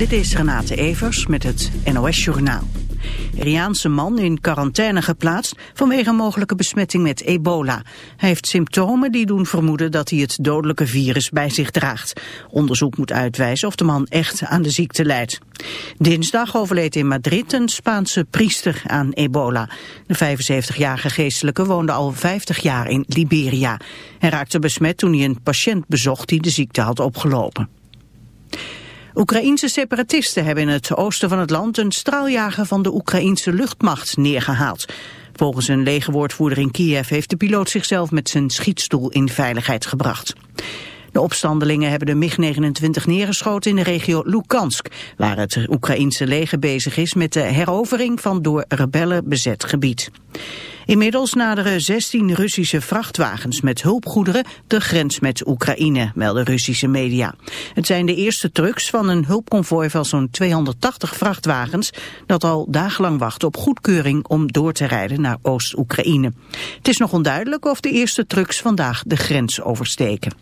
Dit is Renate Evers met het NOS Journaal. Iraanse man in quarantaine geplaatst vanwege mogelijke besmetting met ebola. Hij heeft symptomen die doen vermoeden dat hij het dodelijke virus bij zich draagt. Onderzoek moet uitwijzen of de man echt aan de ziekte lijdt. Dinsdag overleed in Madrid een Spaanse priester aan ebola. De 75-jarige geestelijke woonde al 50 jaar in Liberia. Hij raakte besmet toen hij een patiënt bezocht die de ziekte had opgelopen. Oekraïense separatisten hebben in het oosten van het land een straaljager van de Oekraïense luchtmacht neergehaald. Volgens een legerwoordvoerder in Kiev heeft de piloot zichzelf met zijn schietstoel in veiligheid gebracht. De opstandelingen hebben de MiG-29 neergeschoten in de regio Lukansk, waar het Oekraïense leger bezig is met de herovering van door rebellen bezet gebied. Inmiddels naderen 16 Russische vrachtwagens met hulpgoederen de grens met Oekraïne, melden Russische media. Het zijn de eerste trucks van een hulpconvooi van zo'n 280 vrachtwagens dat al dagenlang wacht op goedkeuring om door te rijden naar Oost-Oekraïne. Het is nog onduidelijk of de eerste trucks vandaag de grens oversteken.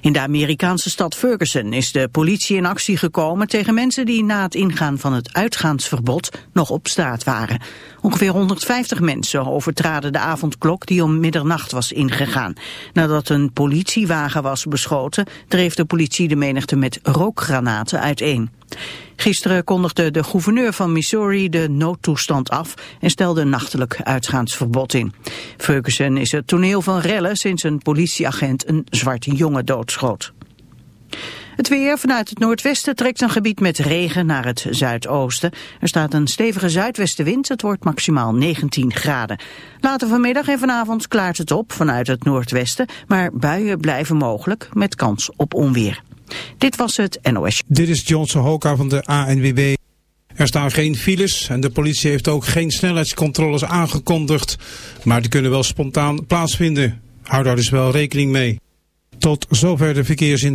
In de Amerikaanse stad Ferguson is de politie in actie gekomen tegen mensen die na het ingaan van het uitgaansverbod nog op straat waren. Ongeveer 150 mensen overtraden de avondklok die om middernacht was ingegaan. Nadat een politiewagen was beschoten, dreef de politie de menigte met rookgranaten uiteen. Gisteren kondigde de gouverneur van Missouri de noodtoestand af en stelde een nachtelijk uitgaansverbod in. Ferguson is het toneel van rellen sinds een politieagent een zwarte jongen doodschoot. Het weer vanuit het noordwesten trekt een gebied met regen naar het zuidoosten. Er staat een stevige zuidwestenwind, het wordt maximaal 19 graden. Later vanmiddag en vanavond klaart het op vanuit het noordwesten, maar buien blijven mogelijk met kans op onweer. Dit was het NOS. Dit is Johnson Hoka van de ANWB. Er staan geen files en de politie heeft ook geen snelheidscontroles aangekondigd. Maar die kunnen wel spontaan plaatsvinden. Hou daar dus wel rekening mee. Tot zover de verkeersin.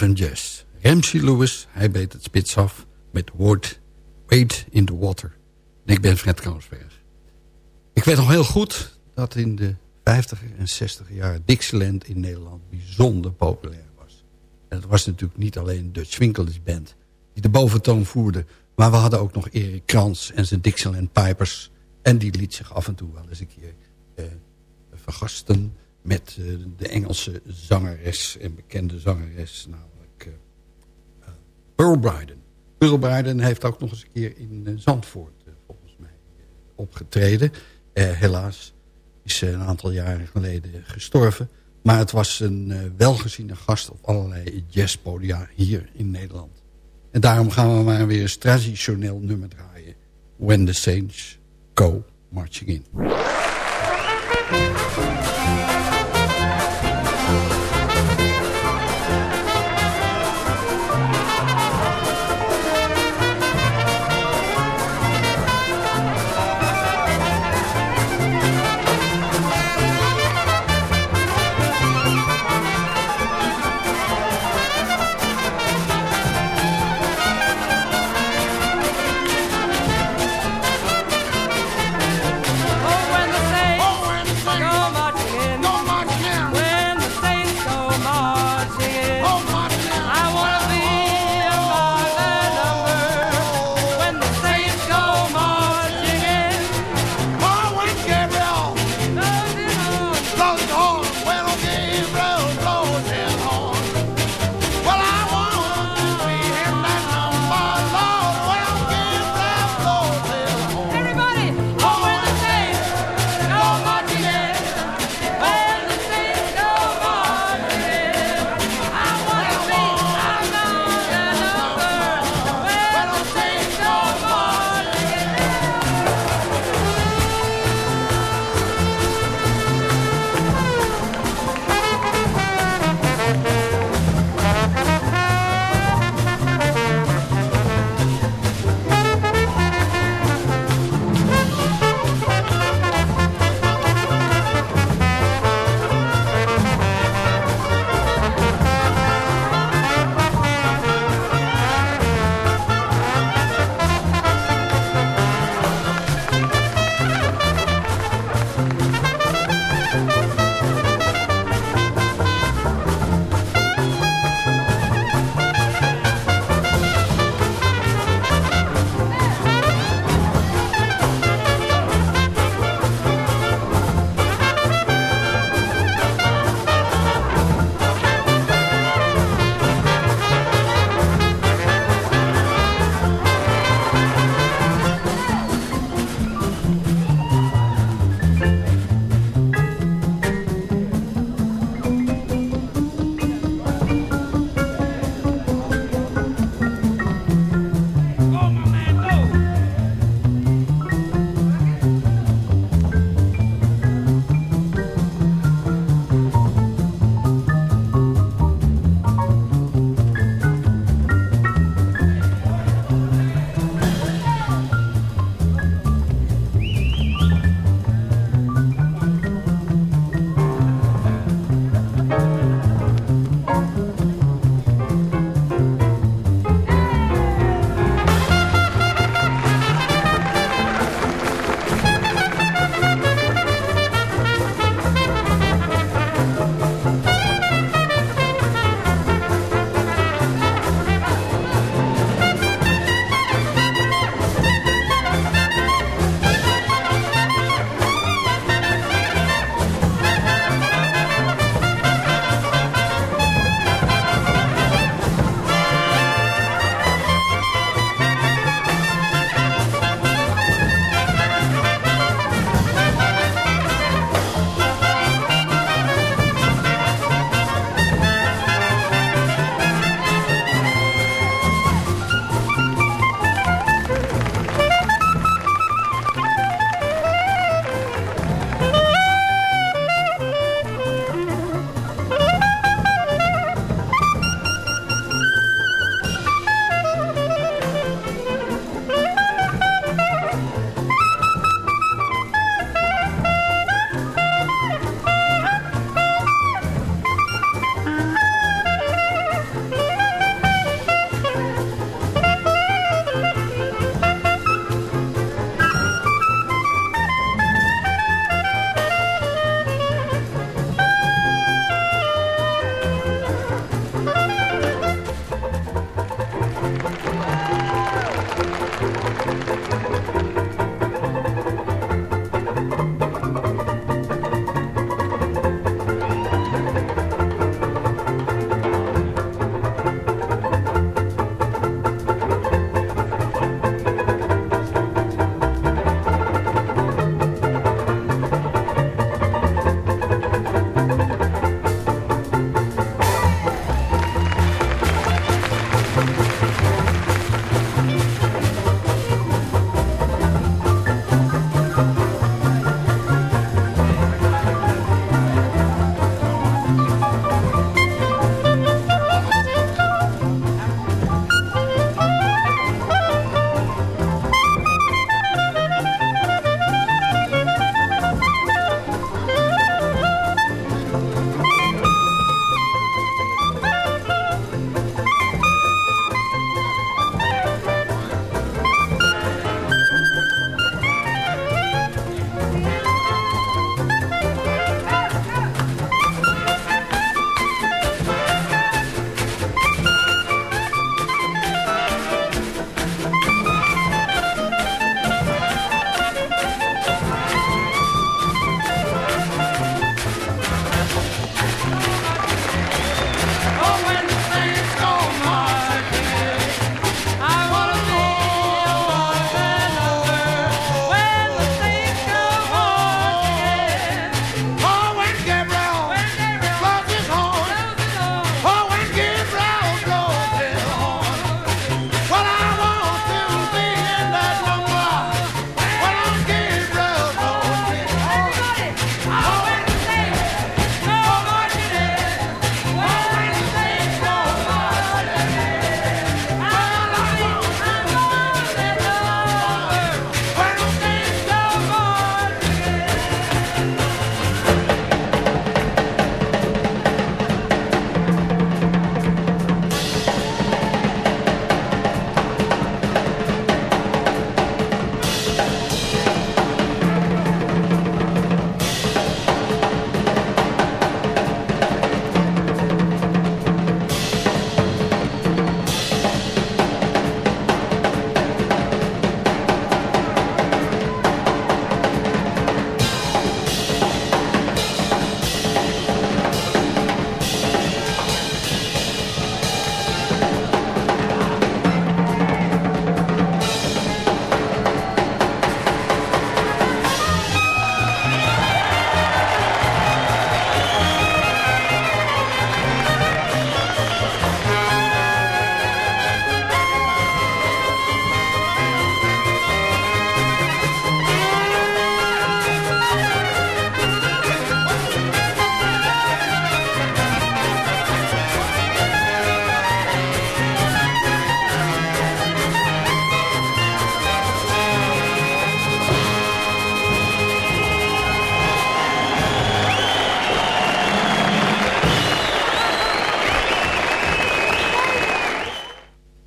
ZFM Jazz. Ramsey Lewis, hij beet het spits af met Word, Wade in the Water. En ik ben Fred Koonsberg. Ik weet nog heel goed dat in de 50er en 60er jaren Dixieland in Nederland bijzonder populair was. En het was natuurlijk niet alleen de Swinkelers Band die de boventoon voerde... maar we hadden ook nog Erik Krans en zijn Dixieland Pipers... en die liet zich af en toe wel eens een keer eh, vergasten met uh, de Engelse zangeres en bekende zangeres, uh, Pearl Bryden heeft ook nog eens een keer in Zandvoort volgens mij opgetreden. helaas is een aantal jaren geleden gestorven. Maar het was een welgeziene gast op allerlei jazzpodia hier in Nederland. En daarom gaan we maar weer een traditioneel nummer draaien. When the Saints Go Marching In.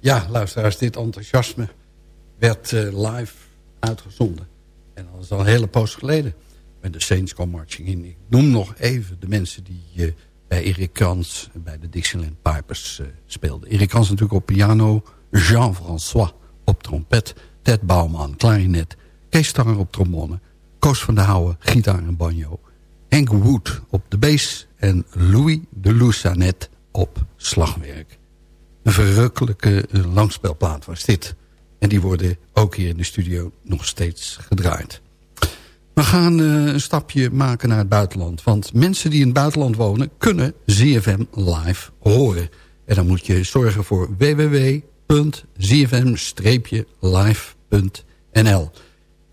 Ja, luisteraars, dit enthousiasme werd eh, live uitgezonden. En dat is al een hele poos geleden. Met de Saints Come Marching In. Ik noem nog even de mensen die uh, bij Erik Kans... bij de Dixieland Pipers uh, speelden. Erik Kans natuurlijk op piano. Jean-François op trompet. Ted Bouwman, klarinet. Kees Stanger op trombone. Koos van der Houwen, gitaar en banjo. Henk Wood op de bass. En Louis de Loussanet op slagwerk. Een verrukkelijke langspelplaat was dit. En die worden ook hier in de studio nog steeds gedraaid. We gaan uh, een stapje maken naar het buitenland. Want mensen die in het buitenland wonen... kunnen ZFM live horen. En dan moet je zorgen voor www.zfm-live.nl.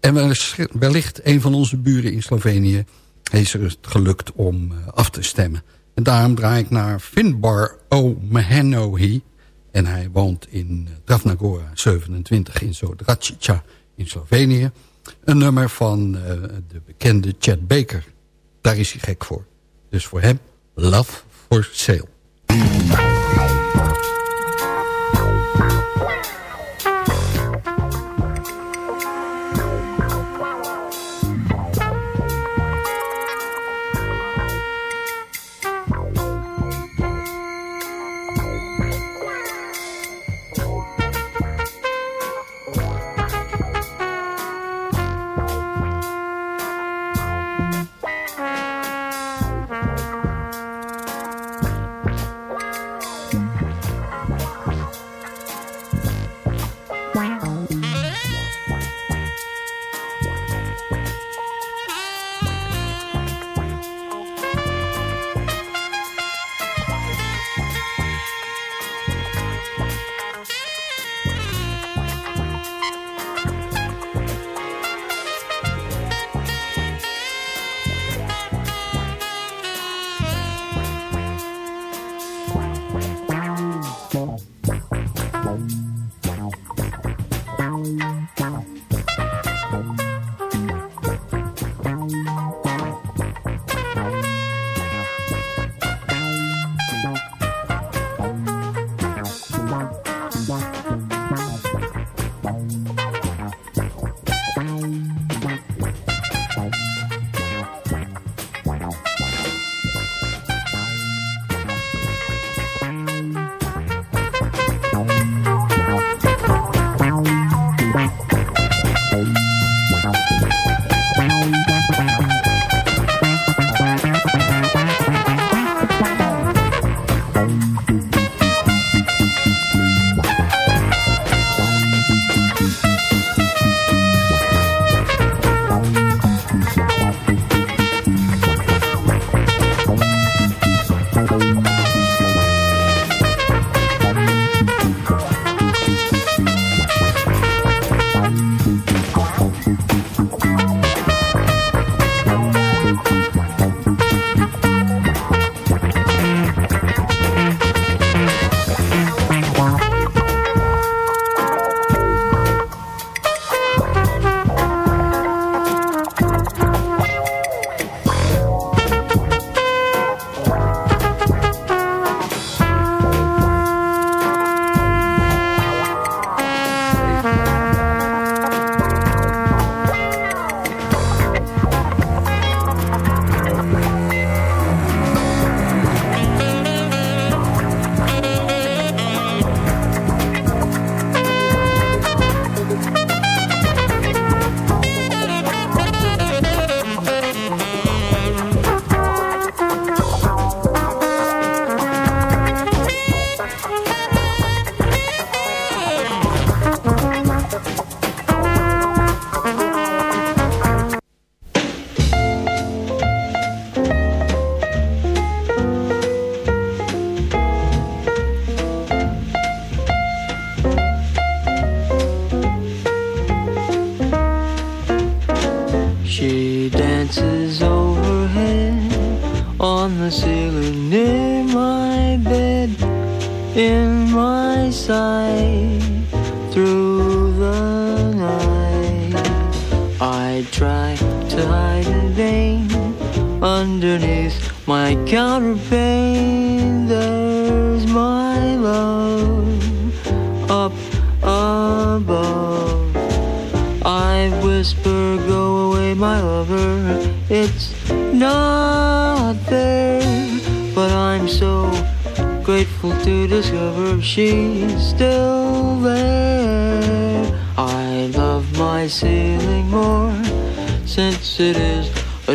En wellicht een van onze buren in Slovenië... is er het gelukt om uh, af te stemmen. En daarom draai ik naar Finbar O'Mahanohi... En hij woont in Dravnagora 27 in Zodracica in Slovenië. Een nummer van uh, de bekende Chad Baker. Daar is hij gek voor. Dus voor hem, Love for Sale.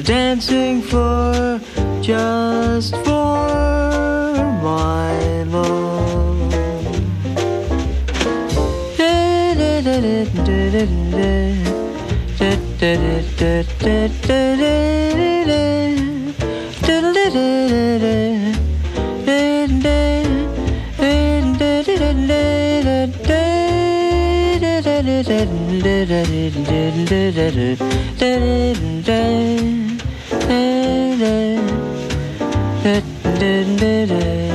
Dancing for just for my love. I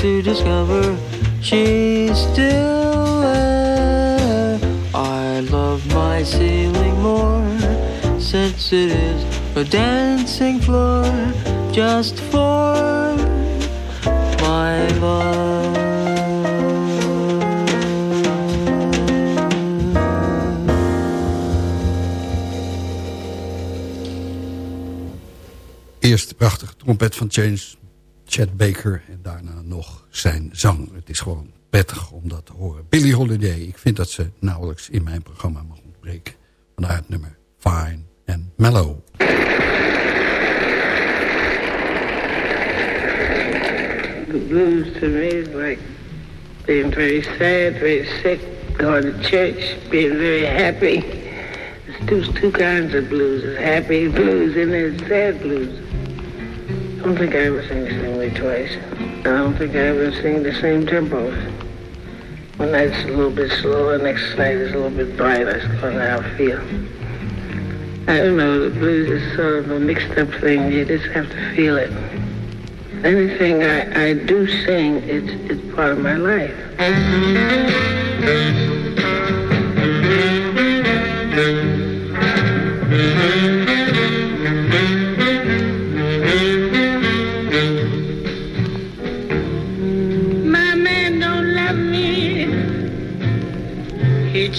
to discover she's still there. I love my ceiling more since it is a dancing floor just for my love. Eerst de prachtige trompet van James Chad Baker en daarna nog zijn zang. Het is gewoon prettig om dat te horen. Billie Holiday, ik vind dat ze nauwelijks in mijn programma mag ontbreken. Vandaar het nummer Fine and Mellow. The blues to me is like being very sad, very sick, going to church, being very happy. There's two, two kinds of blues. There's happy blues and there's sad blues. I don't think I ever sing the same way twice. I don't think I ever sing the same tempo. One night's a little bit slower, next night is a little bit brighter. That's kind of how I feel. I don't know, the blues is sort of a mixed up thing. You just have to feel it. Anything I, I do sing, it's, it's part of my life. Mm-hmm.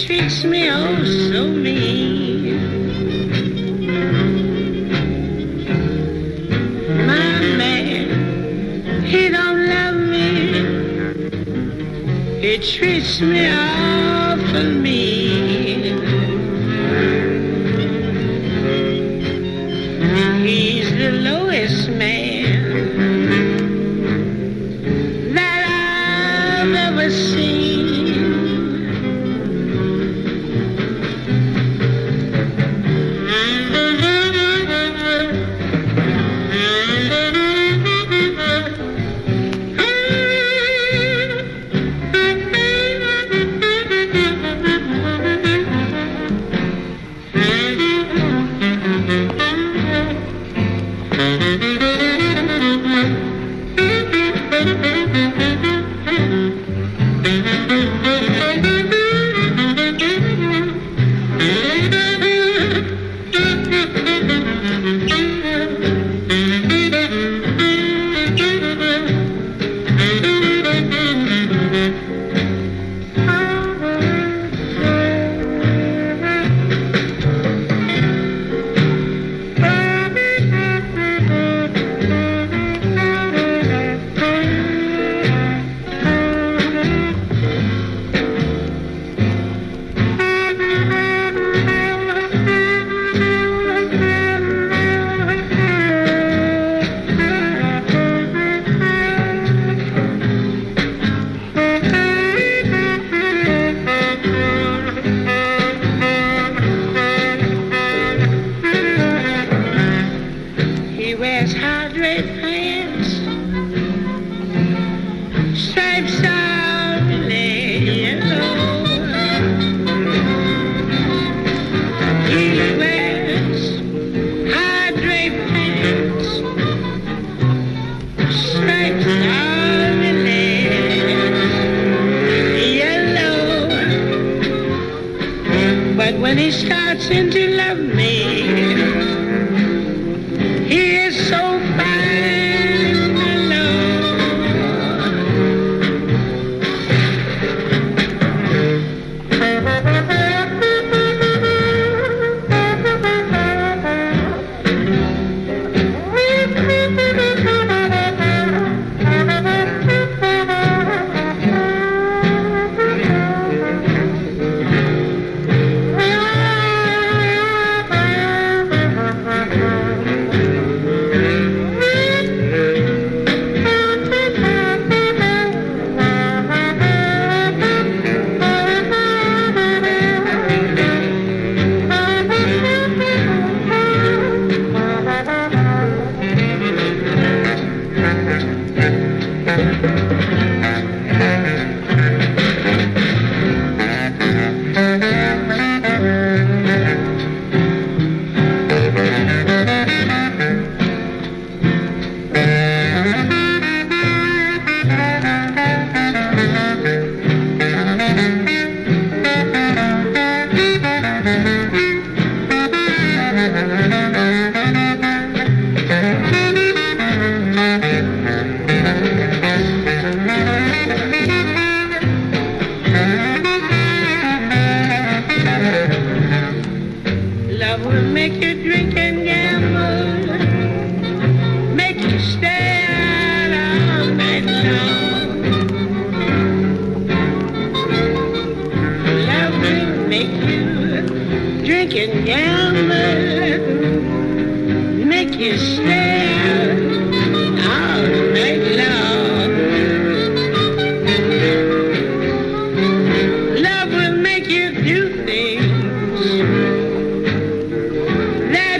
Treats me oh so mean. My man, he don't love me. He treats me awful mean.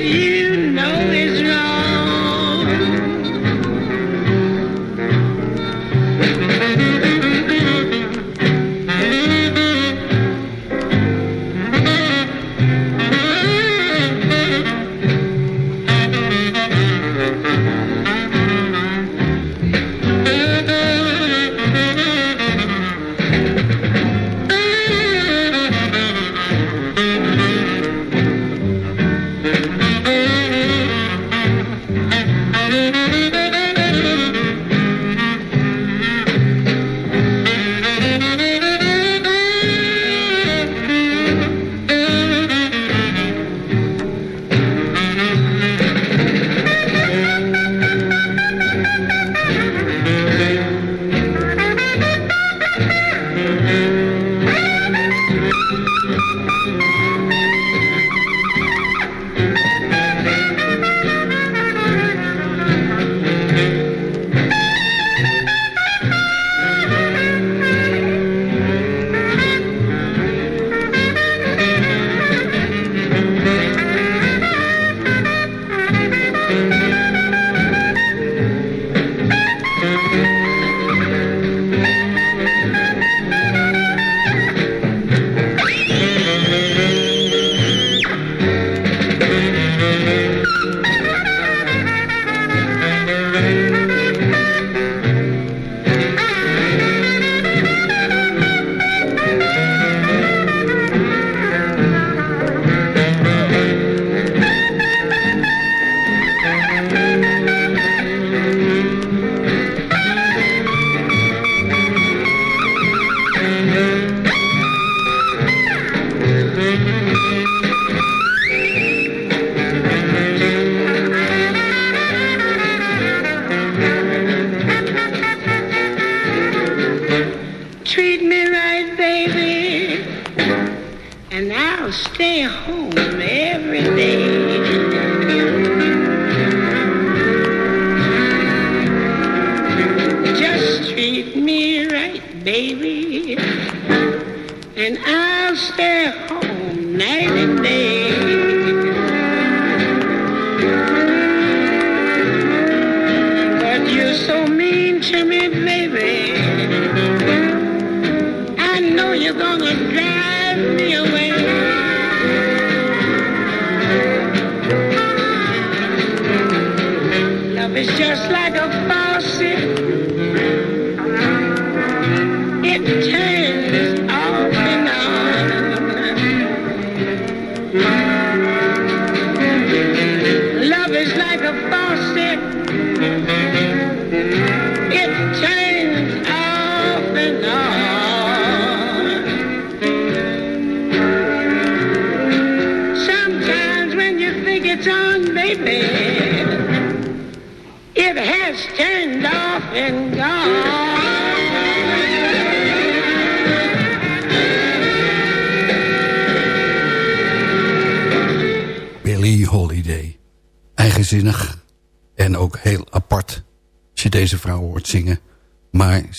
You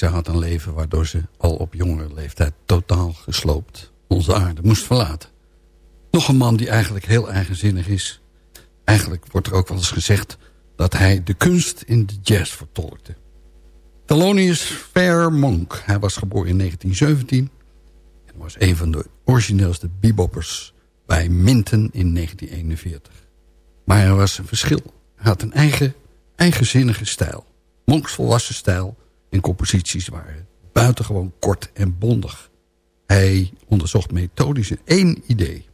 ze had een leven waardoor ze al op jongere leeftijd totaal gesloopt onze aarde moest verlaten. Nog een man die eigenlijk heel eigenzinnig is. Eigenlijk wordt er ook wel eens gezegd dat hij de kunst in de jazz vertolkte. Thelonious Fairmonk. Hij was geboren in 1917 en was een van de origineelste beboppers bij Minton in 1941. Maar er was een verschil. Hij had een eigen, eigenzinnige stijl. Monks volwassen stijl en composities waren buitengewoon kort en bondig. Hij onderzocht methodisch één idee.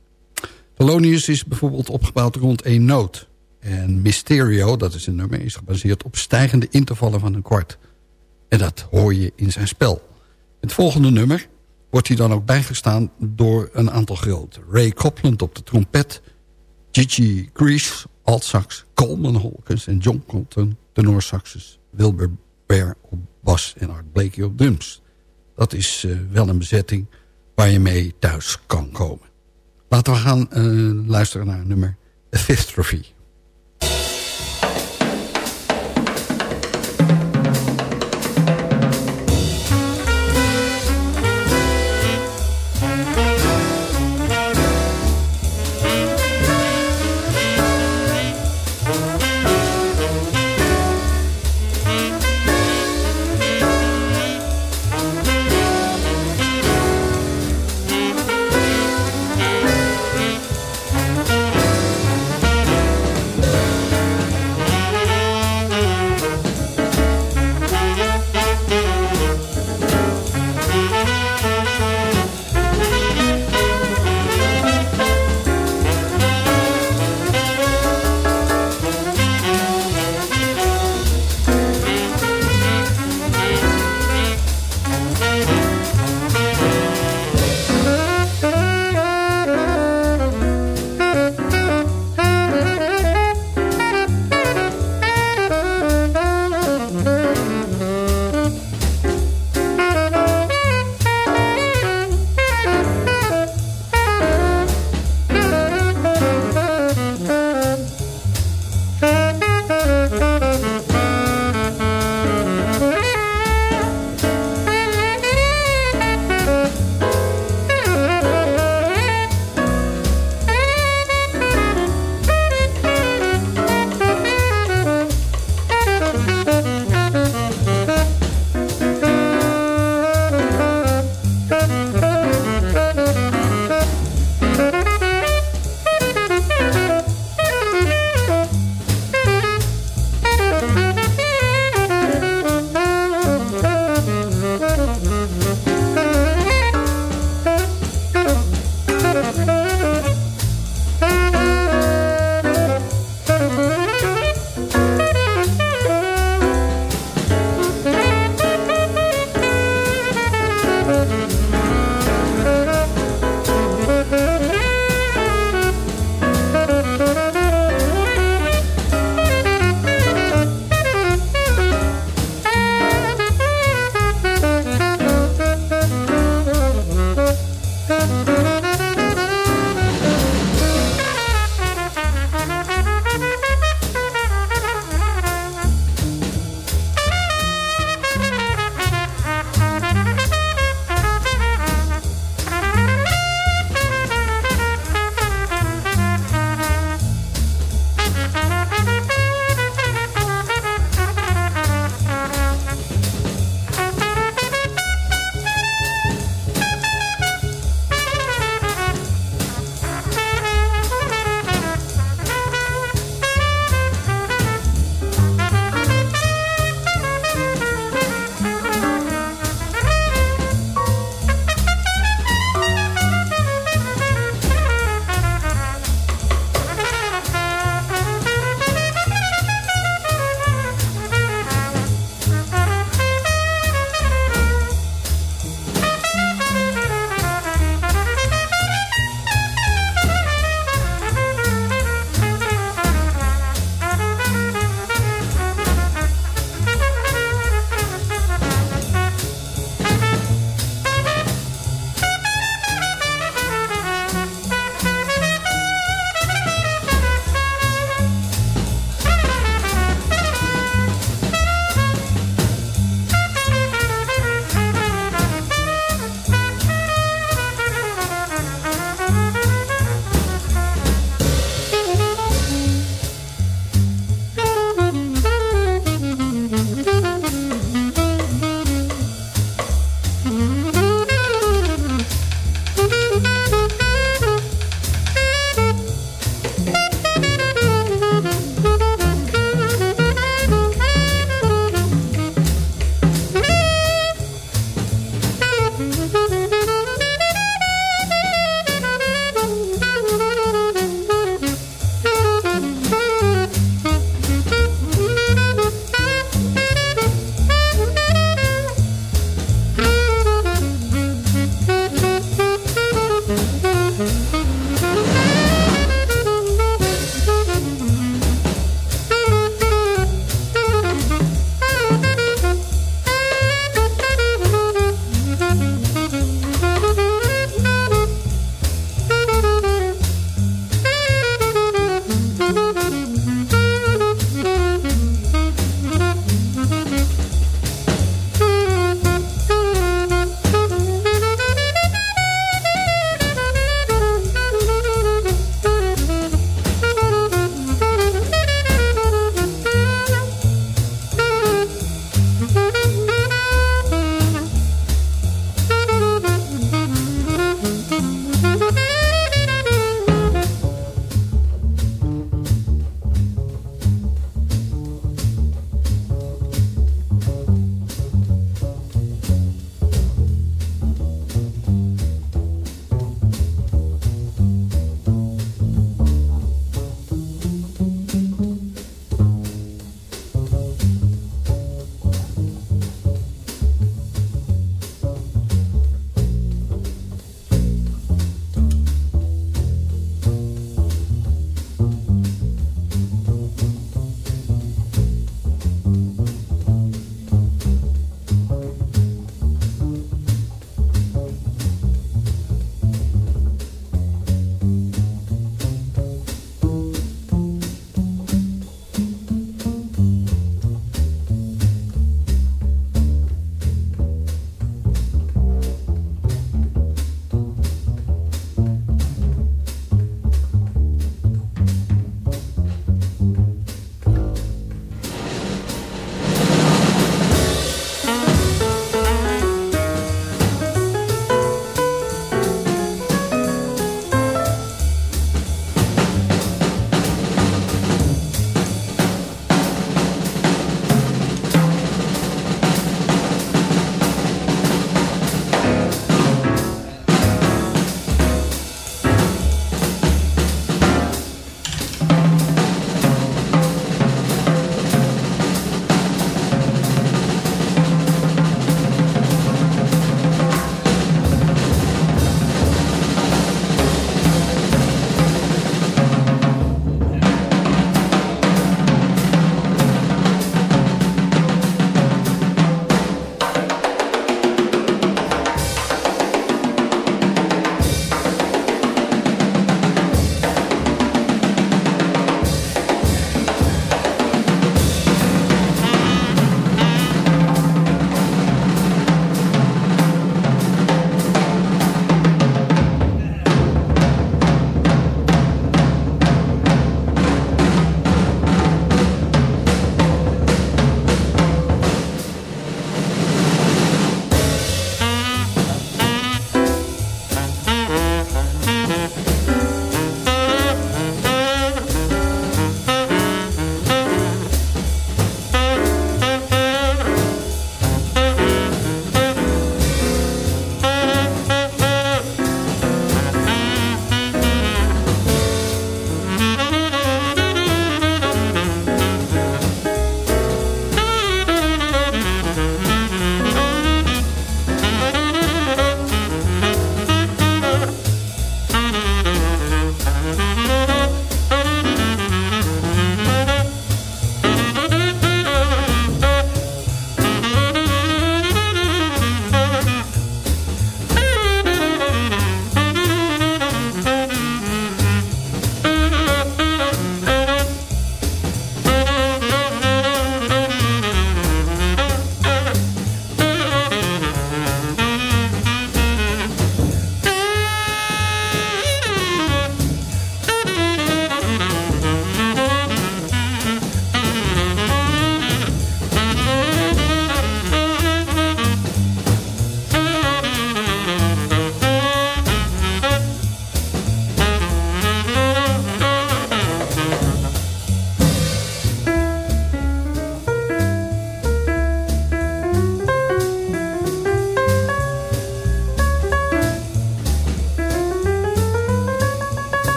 Thelonious is bijvoorbeeld opgebouwd rond één noot. En Mysterio, dat is een nummer, is gebaseerd op stijgende intervallen van een kwart. En dat hoor je in zijn spel. Het volgende nummer wordt hij dan ook bijgestaan door een aantal grote. Ray Copland op de trompet, Gigi Grease, altsax, Coleman Hawkins en John Compton, tenorsaxes, Wilbur Op bas en Art Blakey op drums. Dat is eh, wel een bezetting waar je mee thuis kan komen. Laten we gaan eh, luisteren naar nummer Fifth Trophy.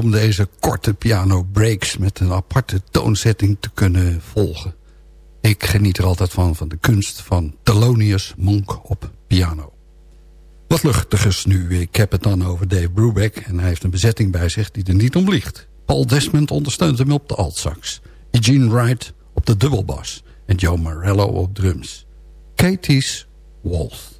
Om deze korte piano breaks... met een aparte toonzetting te kunnen volgen. Ik geniet er altijd van, van de kunst van Thelonious Monk op piano. Wat luchtigers nu. Ik heb het dan over Dave Brubeck... en hij heeft een bezetting bij zich die er niet om liegt. Paul Desmond ondersteunt hem op de altsax. Eugene Wright op de dubbelbas. En Joe Morello op drums. Katie's Waltz.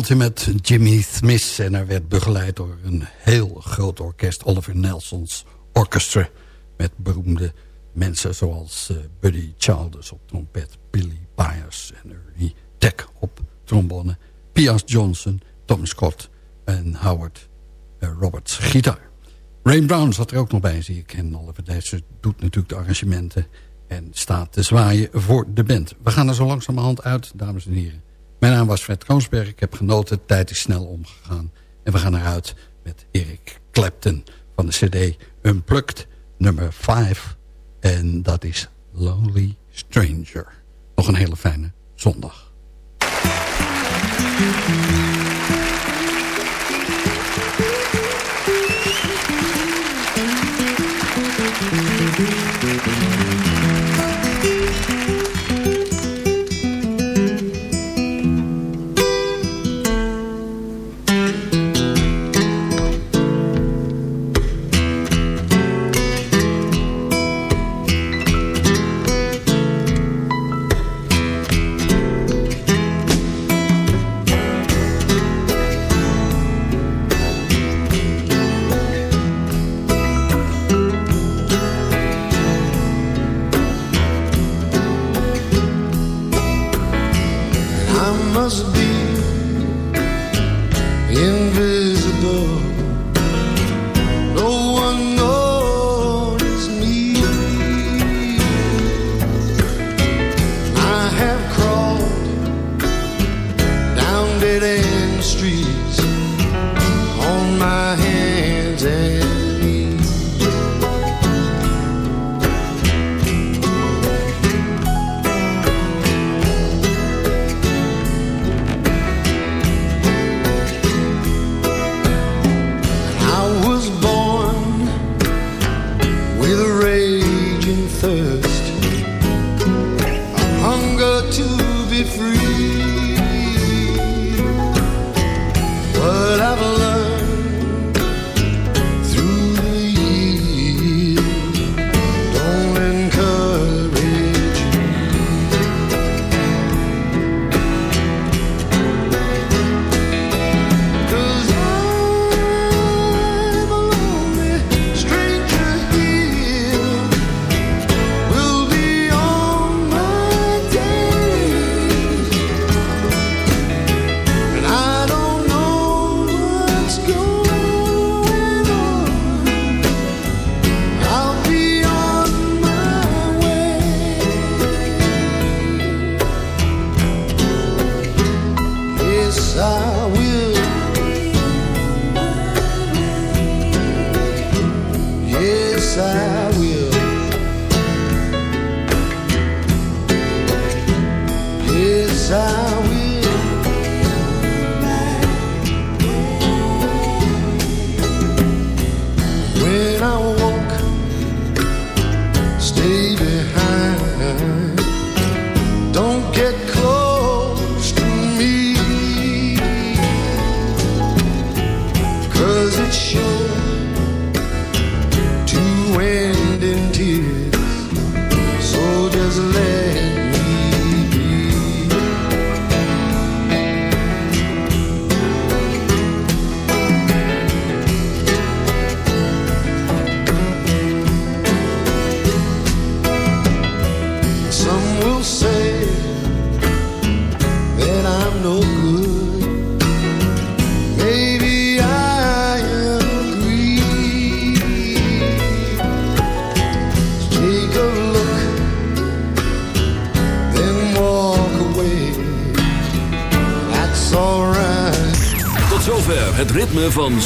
Ultimate Jimmy Smith. En hij werd begeleid door een heel groot orkest. Oliver Nelson's Orchestra. Met beroemde mensen zoals uh, Buddy Childers op trompet. Billy Byers en Ernie Tech op trombone. Pias Johnson, Tom Scott en Howard uh, Roberts gitaar. Ray Brown zat er ook nog bij, zie ik. En Oliver Dijssel doet natuurlijk de arrangementen. En staat te zwaaien voor de band. We gaan er zo langzamerhand uit, dames en heren. Mijn naam was Fred Kroonsberg. Ik heb genoten. De tijd is snel omgegaan. En we gaan eruit met Eric Clapton van de cd Unplugged nummer 5. En dat is Lonely Stranger. Nog een hele fijne zondag.